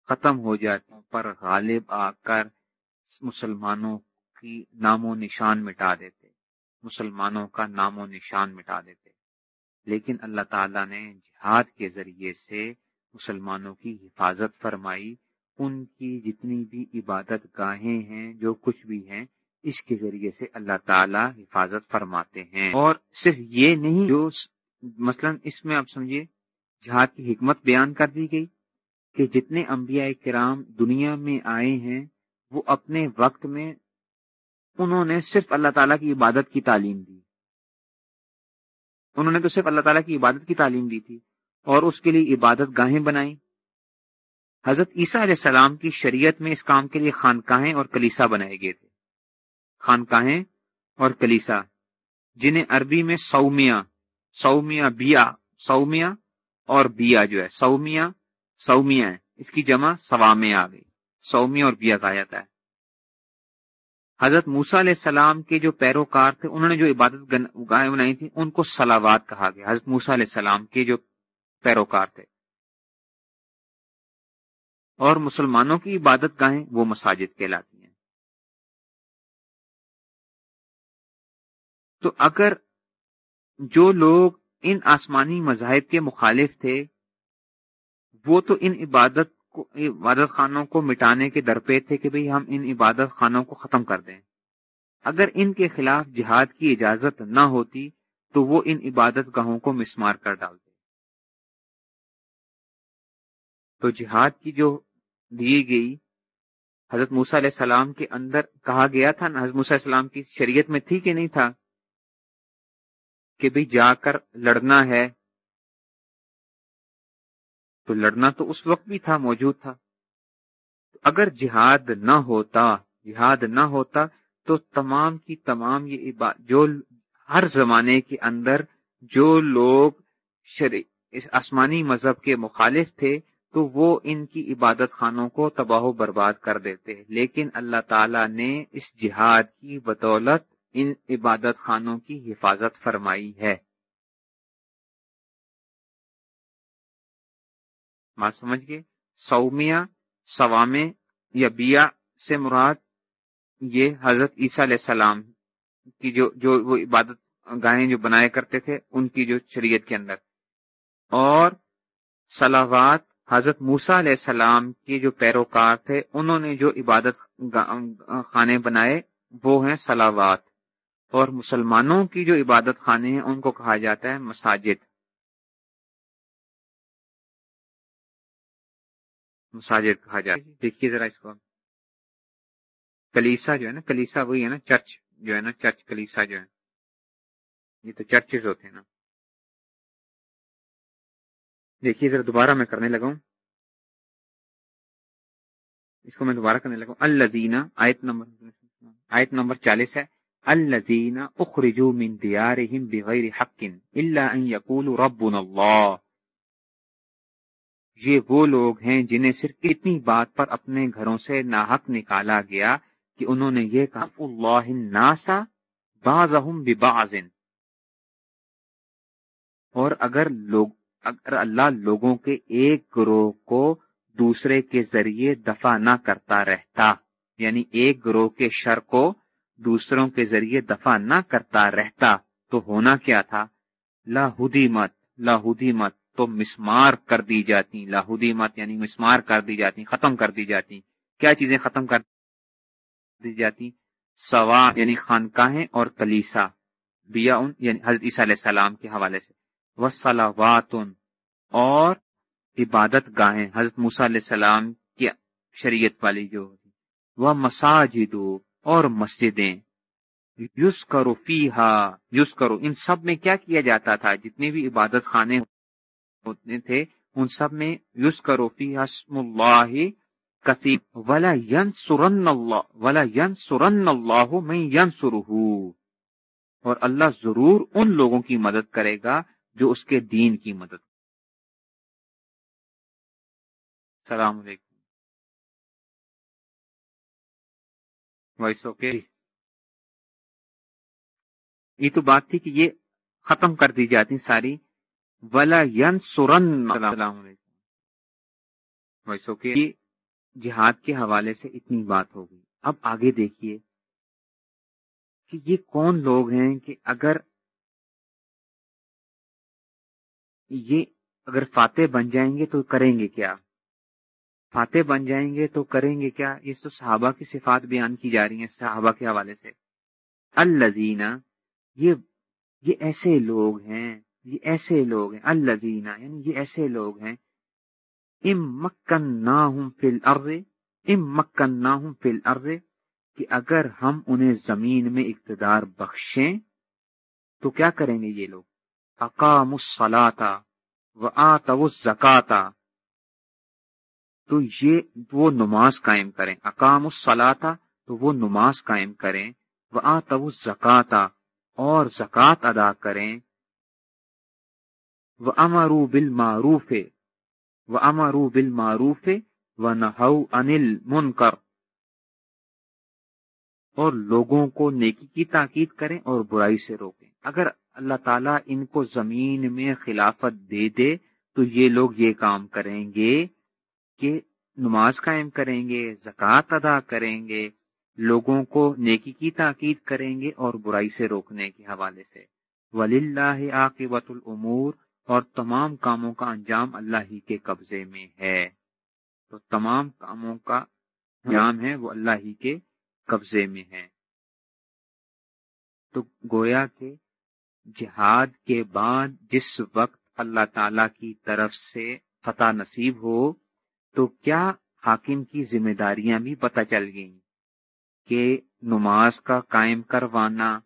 ختم ہو جاتی، پر غالب آ کر مسلمانوں کی نام و نشان مٹا دیتے، مسلمانوں کا نام و نشان مٹا دیتے۔ لیکن اللہ تعالیٰ نے جہاد کے ذریعے سے مسلمانوں کی حفاظت فرمائی۔ ان کی جتنی بھی عبادت گاہیں ہیں، جو کچھ بھی ہیں، اس کے ذریعے سے اللہ تعالی حفاظت فرماتے ہیں۔ اور صرف یہ نہیں، جو مثلا اس میں آپ سمجھیے، جہاد کی حکمت بیان کر دی گئی کہ جتنے انبیاء کرام دنیا میں آئے ہیں وہ اپنے وقت میں انہوں نے صرف اللہ تعالیٰ کی عبادت کی تعلیم دی۔ انہوں نے تو صرف اللہ تعالیٰ کی عبادت کی تعلیم دی تھی اور اس کے لیے عبادت گاہیں بنائی حضرت عیسیٰ علیہ السلام کی شریعت میں اس کام کے لیے خانقاہیں اور کلیسا بنائے گئے تھے۔ خانقاہیں اور کلیسا، جنہیں عربی میں سومیا سومیا بیا سومیا اور بیا جو ہے سومیا سومیا ہے۔ اس کی جمع سوامے آ گئی۔ سومیا اور بیا جاتا ہے۔ حضرت موسا علیہ السلام کے جو پیروکار تھے، انہوں نے جو عبادت گائے بنائی تھی ان کو سلاوات کہا گیا۔ حضرت موسا علیہ السلام کے جو پیروکار تھے۔ اور مسلمانوں کی عبادت گاہیں وہ مساجد کہلاتی ہیں۔ تو اگر جو لوگ ان آسمانی مذاہب کے مخالف تھے، وہ تو ان عبادت عبادت خانوں کو مٹانے کے درپے تھے کہ بھئی ہم ان عبادت خانوں کو ختم کر دیں۔ اگر ان کے خلاف جہاد کی اجازت نہ ہوتی تو وہ ان عبادت گاہوں کو مسمار کر ڈالتے۔ تو جہاد کی جو دی گئی، حضرت موسیٰ علیہ السلام کے اندر کہا گیا تھا نا، حضرت موسیٰ علیہ السلام کی شریعت میں تھی کہ نہیں تھا؟ کہ بھئی جا کر لڑنا ہے تو لڑنا تو اس وقت بھی تھا موجود تھا۔ اگر جہاد نہ ہوتا، جہاد نہ ہوتا تو تمام کی تمام یہ جو ہر زمانے کے اندر جو لوگ اس آسمانی مذہب کے مخالف تھے تو وہ ان کی عبادت خانوں کو تباہ و برباد کر دیتے۔ لیکن اللہ تعالی نے اس جہاد کی بدولت ان عبادت خانوں کی حفاظت فرمائی ہے۔ بات سمجھ گئے؟ سومیا سوامے یا بیا سے مراد یہ حضرت عیسیٰ علیہ السلام کی جو جو وہ عبادت گاہیں جو بنایا کرتے تھے، ان کی جو شریعت کے اندر۔ اور سلاوات حضرت موسا علیہ السلام کے جو پیروکار تھے، انہوں نے جو عبادت خانے بنائے، وہ ہیں سلاوات اور مسلمانوں کی جو عبادت خانے ہیں، ان کو کہا جاتا ہے مساجد۔ مساجد کہا جاتا ہے۔ دیکھیے ذرا اس کو۔ کلیسا جو ہے نا کلیسا وہی ہے نا چرچ جو ہے نا چرچ کلیسا جو ہے۔ یہ تو چرچز ہوتے ہیں نا۔ دیکھیے ذرا دوبارہ میں کرنے لگا ہوں۔ اس کو میں دوبارہ کرنے لگا ہوں۔ الزینہ آیت نمبر آیت نمبر چالیس ہے۔ الزین اخرجو من دیارہم بغیر حق الا ان یقولوا ربنا اللہ۔ یہ وہ لوگ ہیں جنہیں صرف اتنی بات پر اپنے گھروں سے ناحق نکالا گیا کہ انہوں نے یہ کہا، اللہ ناسا بعضهم ببعض. اور اگر لوگ اگر اللہ لوگوں کے ایک گروہ کو دوسرے کے ذریعے دفع نہ کرتا رہتا یعنی ایک گروہ کے شر کو دوسروں کے ذریعے دفع نہ کرتا رہتا، تو ہونا کیا تھا؟ لاہودی مت لاہودی مت تو مسمار کر دی جاتی لاہودی مت یعنی مسمار کر دی جاتی، ختم کر دی جاتی۔ کیا چیزیں ختم کر دی جاتی؟ سوا یعنی خانقاہیں اور کلیسا بیا ان یعنی حضرت عیسیٰ علیہ السلام کے حوالے سے۔ وسلاواتن اور عبادت گاہیں، حضرت موسیٰ علیہ السلام کی شریعت والی جو ہوتی۔ وہ مساجد اور مسجدیں۔ یوز کرو فی ہا کرو ان سب میں کیا کیا جاتا تھا؟ جتنے بھی عبادت خانے ہوتے تھے، ان سب میں یوز کرو فی حسم اللہ کثیر۔ ولا ین سرن اللہ، ولا ین سرن اللہ میں ین اور اللہ ضرور ان لوگوں کی مدد کرے گا جو اس کے دین کی مدد۔ السلام علیکم۔ Voice okay. جی۔ یہ تو بات تھی کہ یہ ختم کر دی جاتی ساری۔ ولا ین سورن جہاد کے حوالے سے اتنی بات ہو گئی۔ اب آگے دیکھیے کہ یہ کون لوگ ہیں کہ اگر یہ اگر فاتح بن جائیں گے تو کریں گے کیا؟ فاتح بن جائیں گے تو کریں گے کیا؟ یہ تو صحابہ کی صفات بیان کی جا رہی ہیں صحابہ کے حوالے سے۔ الزینہ یہ یہ ایسے لوگ ہیں یہ ایسے لوگ ہیں الزینہ یعنی یہ ایسے لوگ ہیں، ام مکن نہ ہوں فل عرض ام مکن نہ ہوں فل عرض کہ اگر ہم انہیں زمین میں اقتدار بخشیں تو کیا کریں گے یہ لوگ؟ اقام الصلاتا و آتو زکاتا تو یہ وہ نماز قائم کریں۔ اقام الصلاتا تو وہ نماز قائم کریں۔ وہ آتو زکاتا اور زکات ادا کریں۔ وہ امرو بل معروف وہ امرو بل معروف و نہو انل منکر اور لوگوں کو نیکی کی تاکید کریں اور برائی سے روکیں۔ اگر اللہ تعالیٰ ان کو زمین میں خلافت دے دے، تو یہ لوگ یہ کام کریں گے کہ نماز قائم کریں گے، زکوٰۃ ادا کریں گے، لوگوں کو نیکی کی تاکید کریں گے اور برائی سے روکنے کے حوالے سے۔ ولی اللہ عاقبت العمور اور تمام کاموں کا انجام اللہ ہی کے قبضے میں ہے۔ تو تمام کاموں کا انجام ہے، وہ اللہ ہی کے قبضے میں ہے۔ تو گویا کے جہاد کے بعد جس وقت اللہ تعالی کی طرف سے فتح نصیب ہو، تو کیا حاکم کی ذمہ داریاں بھی پتہ چل گئیں کہ نماز کا قائم کروانا،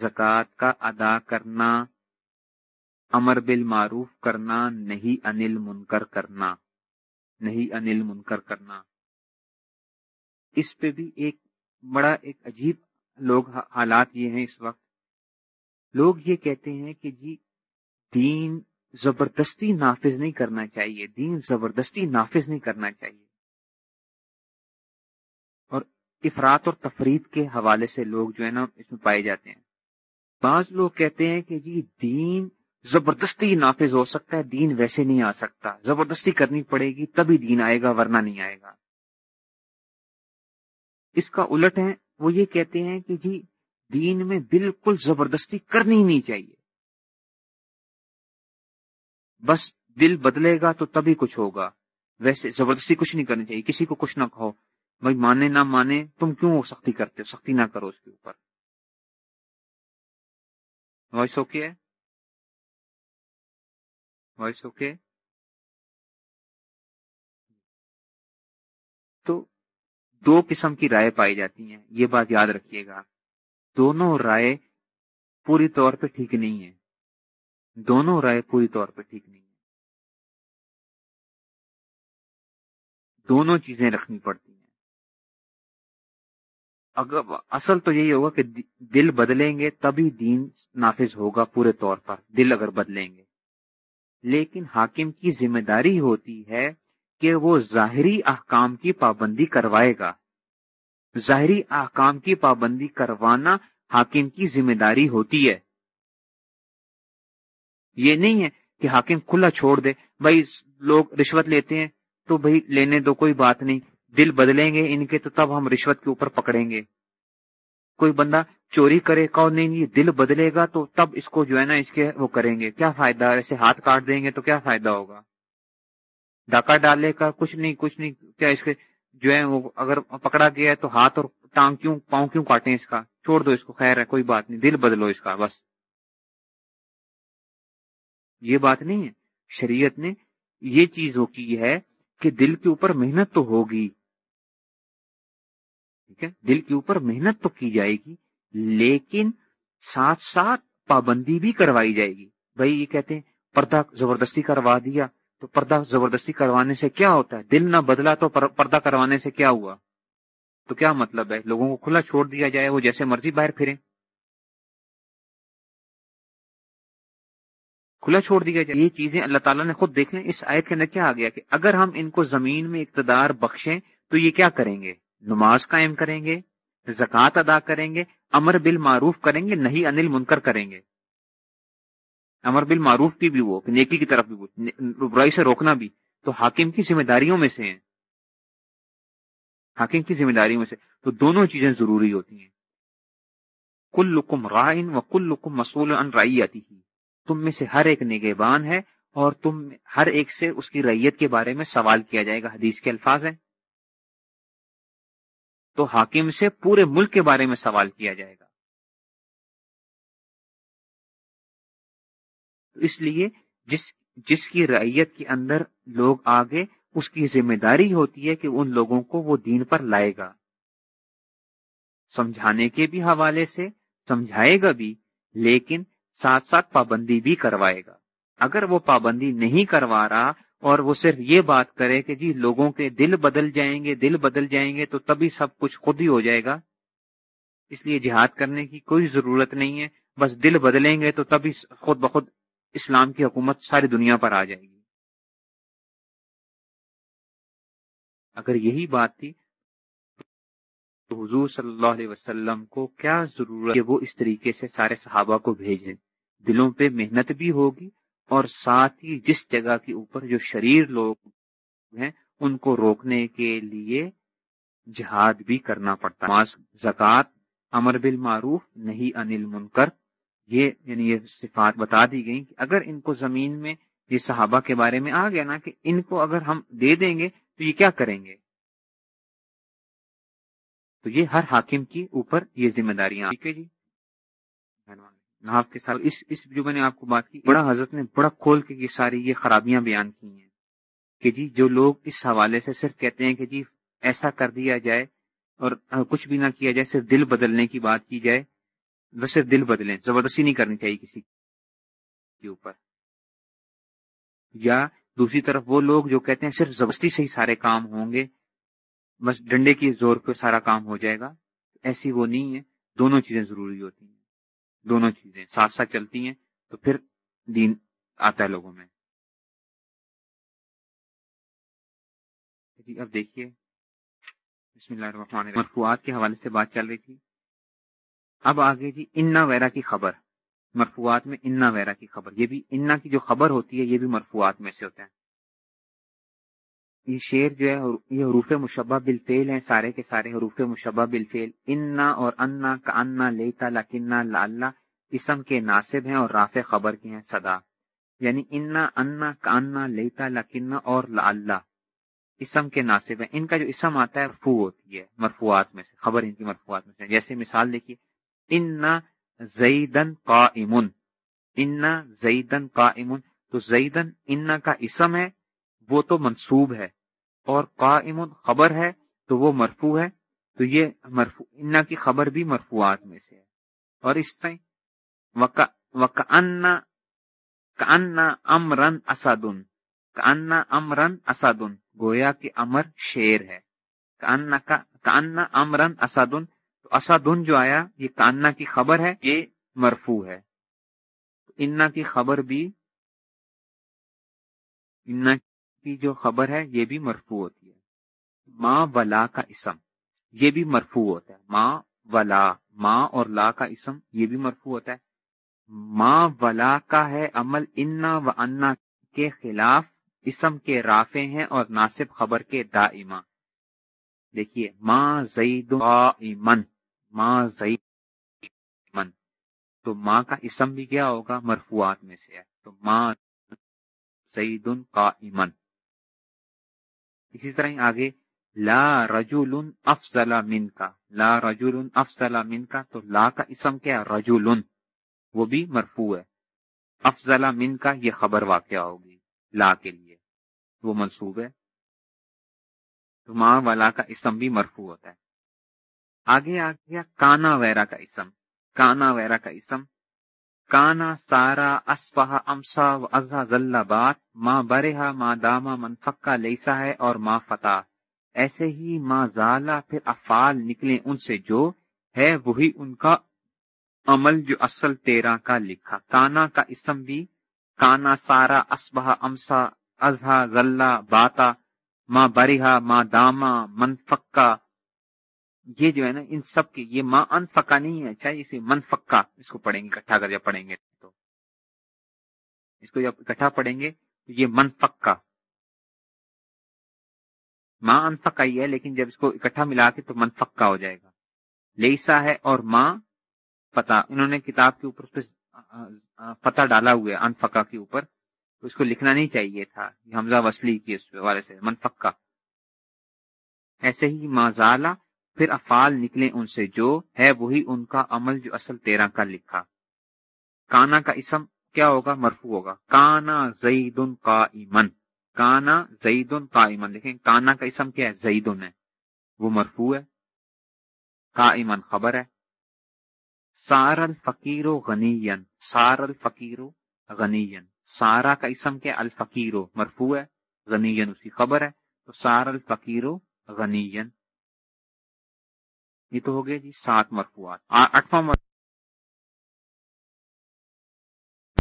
زکوٰۃ کا ادا کرنا امر بالمعروف کرنا، نہیں انل منکر کرنا، نہیں انل منکر کرنا۔ اس پہ بھی ایک بڑا ایک عجیب لوگ حالات یہ ہیں اس وقت۔ لوگ یہ کہتے ہیں کہ جی دین زبردستی نافذ نہیں کرنا چاہیے، دین زبردستی نافذ نہیں کرنا چاہیے۔ اور افراد اور تفرید کے حوالے سے لوگ جو ہے نا، اس میں پائے جاتے ہیں۔ بعض لوگ کہتے ہیں کہ جی دین زبردستی نافذ ہو سکتا ہے، دین ویسے نہیں آ سکتا۔ زبردستی کرنی پڑے گی، تبھی دین آئے گا، ورنہ نہیں آئے گا۔ اس کا الٹ ہے وہ یہ کہتے ہیں کہ جی دین میں بالکل زبردستی کرنی نہیں چاہیے۔ بس دل بدلے گا تو تبھی کچھ ہوگا۔ ویسے زبردستی کچھ نہیں کرنی چاہیے، کسی کو کچھ نہ کہو۔ بھائی، مانے نہ مانے، تم کیوں سختی کرتے ہو؟ سختی نہ کرو اس کے اوپر۔ وائس اوکے ہے؟ Voice okay. تو دو قسم کی رائے پائی جاتی ہیں، یہ بات یاد رکھیے گا۔ دونوں رائے پوری طور پہ ٹھیک نہیں ہے دونوں رائے پوری طور پہ ٹھیک نہیں ہے دونوں چیزیں رکھنی پڑتی ہیں۔ اگر اصل تو یہی ہوگا کہ دل بدلیں گے تبھی دین نافذ ہوگا پورے طور پر۔ دل اگر بدلیں گے۔ لیکن حاکم کی ذمہ داری ہوتی ہے کہ وہ ظاہری احکام کی پابندی کروائے گا۔ ظاہری احکام کی پابندی کروانا حاکم کی ذمہ داری ہوتی ہے۔ یہ نہیں ہے کہ حاکم کھلا چھوڑ دے، بھائی لوگ رشوت لیتے ہیں تو بھائی لینے دو کوئی بات نہیں، دل بدلیں گے ان کے تو تب ہم رشوت کے اوپر پکڑیں گے۔ کوئی بندہ چوری کرے کون نہیں، یہ دل بدلے گا تو تب اس کو جو ہے نا اس کے وہ کریں گے۔ کیا فائدہ؟ ایسے ہاتھ کاٹ دیں گے تو کیا فائدہ ہوگا؟ ڈاکہ ڈالے کا کچھ نہیں کچھ نہیں، کیا اس کے جو ہے وہ اگر پکڑا گیا ہے تو ہاتھ اور ٹانگ کیوں، پاؤں کیوں کاٹیں اس کا؟ چھوڑ دو اس کو، خیر ہے، کوئی بات نہیں، دل بدلو اس کا، بس۔ یہ بات نہیں ہے۔ شریعت نے یہ چیز وہ کی ہے کہ دل کے اوپر محنت تو ہوگی، ٹھیک ہے؟ دل کے اوپر محنت تو کی جائے گی لیکن ساتھ ساتھ پابندی بھی کروائی جائے گی۔ بھائی یہ کہتے ہیں، پردہ زبردستی کروا دیا تو پردہ زبردستی کروانے سے کیا ہوتا ہے؟ دل نہ بدلا تو پردہ کروانے سے کیا ہوا؟ تو کیا مطلب ہے؟ لوگوں کو کھلا چھوڑ دیا جائے، وہ جیسے مرضی باہر پھریں۔ کھلا چھوڑ دیا جائے۔ یہ چیزیں اللہ تعالیٰ نے خود دیکھ لیں۔ اس آیت کے اندر کیا آ گیا کہ اگر ہم ان کو زمین میں اقتدار بخشیں تو یہ کیا کریں گے؟ نماز قائم کریں گے۔ زکوٰۃ ادا کریں گے، امر بل معروف کریں گے نہیں انل منکر کریں گے۔ امر بل معروف کی بھی وہ، نیکی کی طرف بھی وہ، برائی سے روکنا بھی۔ تو حاکم کی ذمہ داریوں میں سے ہیں۔ حاکم کی ذمہ داریوں میں سے۔ تو دونوں چیزیں ضروری ہوتی ہیں۔ کل لکم رائن و کل لکم مسول ان رائی آتی ہی تم میں سے ہر ایک نگہبان ہے اور تم ہر ایک سے اس کی ریت کے بارے میں سوال کیا جائے گا۔ حدیث کے الفاظ ہیں۔ تو حاکم سے پورے ملک کے بارے میں سوال کیا جائے گا۔ اس لیے جس جس کی ریت کے اندر لوگ آگے، اس کی ذمہ داری ہوتی ہے کہ ان لوگوں کو وہ دین پر لائے گا۔ سمجھانے کے بھی حوالے سے سمجھائے گا بھی، لیکن ساتھ ساتھ پابندی بھی کروائے گا۔ اگر وہ پابندی نہیں کروا رہا اور وہ صرف یہ بات کرے کہ جی لوگوں کے دل بدل جائیں گے، دل بدل جائیں گے تو تبھی سب کچھ خود ہی ہو جائے گا۔ اس لیے جہاد کرنے کی کوئی ضرورت نہیں ہے۔ بس دل بدلیں گے تو تبھی خود بخود اسلام کی حکومت ساری دنیا پر آ جائے گی۔ اگر یہی بات تھی تو حضور صلی اللہ علیہ وسلم کو کیا ضرورت کہ وہ اس طریقے سے سارے صحابہ کو بھیجیں؟ دلوں پہ محنت بھی ہوگی اور ساتھ ہی جس جگہ کے اوپر جو شریر لوگ ہیں، ان کو روکنے کے لیے جہاد بھی کرنا پڑتا ہے۔ زکوٰۃ، امر بالمعروف نہیں انل منکر یہ یعنی یہ صفات بتا دی گئی کہ اگر ان کو زمین میں یہ صحابہ کے بارے میں آ گیا نا کہ ان کو اگر ہم دے دیں گے تو یہ کیا کریں گے؟ تو یہ ہر حاکم کی اوپر یہ ذمہ داریاں ٹھیک ہے جی؟ کے ساتھ اس اس جو میں نے آپ کو بات کی، بڑا حضرت نے بڑا کھول کے یہ ساری یہ خرابیاں بیان کی ہیں کہ جی جو لوگ اس حوالے سے صرف کہتے ہیں کہ جی ایسا کر دیا جائے اور کچھ بھی نہ کیا جائے، صرف دل بدلنے کی بات کی جائے وہ صرف دل بدلیں، زبردستی نہیں کرنی چاہیے کسی کے اوپر۔ یا دوسری طرف وہ لوگ جو کہتے ہیں صرف زبردستی سے ہی سارے کام ہوں گے، بس ڈنڈے کی زور پہ سارا کام ہو جائے گا، ایسی وہ نہیں ہے، دونوں چیزیں ضروری ہوتی ہیں۔ دونوں چیزیں ساتھ ساتھ چلتی ہیں، تو پھر دین آتا ہے لوگوں میں۔ جی اب دیکھیے۔ بسم اللہ الرحمن الرحیم۔ مرفوعات کے حوالے سے بات چل رہی تھی۔ اب آگے جی انا ویرا کی خبر۔ مرفوعات میں انا ویرا کی خبر۔ یہ بھی انا کی جو خبر ہوتی ہے، یہ بھی مرفوعات میں سے ہوتا ہے۔ یہ شیر جو ہے یہ حروف مشبہ بالفعل ہیں، سارے کے سارے حروف مشبہ بالفعل۔ انا اور انا کا انا لیتا لکنہ لا اسم کے ناصب ہیں اور رافع خبر کے ہیں صدا۔ یعنی انا انا کا انا لیتا لکنہ اور لا اسم کے ناصب ہیں۔ ان کا جو اسم آتا ہے، فو ہوتی ہے، مرفوعات میں سے، خبر ان کی مرفوعات میں سے۔ جیسے مثال دیکھیے، انا زیدن کا امن انا زیدن کا امن تو زیدن انا کا اسم ہے وہ تو منصوب ہے اور قائم خبر ہے تو وہ مرفو ہے، تو یہ مرفو انا کی خبر بھی مرفوعات میں سے ہے۔ اور اس طرح امرن اسادن کانا امرن اسادن گویا کہ امر شیر ہے۔ کانا امرن اسادن تو اسادن جو آیا، یہ کانا کی خبر ہے، یہ مرفو ہے۔ انا کی خبر بھی، انا کی جو خبر ہے، یہ بھی مرفو ہوتی ہے۔ ماں ولا کا اسم، یہ بھی مرفو ہوتا ہے۔ ماں ولا ماں اور لا کا اسم، یہ بھی مرفو ہوتا ہے۔ ماں ولا کا ہے عمل انا و انا کے خلاف، اسم کے رافے ہیں اور ناصب خبر کے دائما دیکھیے ماں زید من ماں زئی من تو ماں کا اسم بھی کیا ہوگا؟ مرفوعات میں سے ہے۔ تو ماں زید کا ایمن اسی طرح آگے، لا رجول افضل من کا لا رجول افضل من کا تو لا کا اسم کیا رجول وہ بھی مرفوع ہے۔ افضل من کا یہ خبر واقع ہوگی لا کے لیے، وہ منصوب ہے۔ تو ماں والا کا اسم بھی مرفوع ہوتا ہے۔ آگے آ گیا کانا ویرا کا اسم، کانا ویرا کا اسم کانا سارا اسفہ امسا و ازا ذلہ بات ماں برہا ماں داما منفقہ لیسا ہے اور ماں فتح ایسے ہی ماں زالا پھر افعال نکلے ان سے جو ہے وہی ان کا عمل جو اصل تیرا کا لکھا۔ کانا کا اسم بھی کانا سارا اسبہ امسا ازہا ذلہ باتا ماں برہا ماں داما منفقہ یہ جو ہے نا، ان سب کی یہ ماں انفقا نہیں ہے۔ اچھا اسے من اس کو پڑھیں گے، اکٹھا کر جب پڑھیں گے تو۔ اس کو جب اکٹھا پڑھیں گے تو یہ منفق ماں انفق کا ہی ہے، لیکن جب اس کو اکٹھا ملا کے تو منفق ہو جائے گا۔ لیسا ہے اور ماں پتا انہوں نے کتاب کے اوپر پتہ ڈالا ہوا ہے انفقا کے اوپر۔ تو اس کو لکھنا نہیں چاہیے تھا۔ حمزہ وسلی کی اس والے سے منفقہ ایسے ہی مازالا پھر افعال نکلے ان سے جو ہے وہی ان کا عمل جو اصل تیرہ کا لکھا۔ کانا کا اسم کیا ہوگا؟ مرفو ہوگا۔ کانا زید کا ایمن کانا زید کا ایمن دیکھیں کانا کا اسم کیا ہے؟ زید ہے۔ وہ مرفو ہے۔ کا ایمن خبر ہے۔ سار الفقیر و غنی سار الفقیر و غنی سارا کا اسم کیا الفقیر و مرفو ہے۔ غنی اس کی خبر ہے۔ تو سار الفقیر و غنی یہ تو ہو گیا جی سات مرفوعات آٹھواں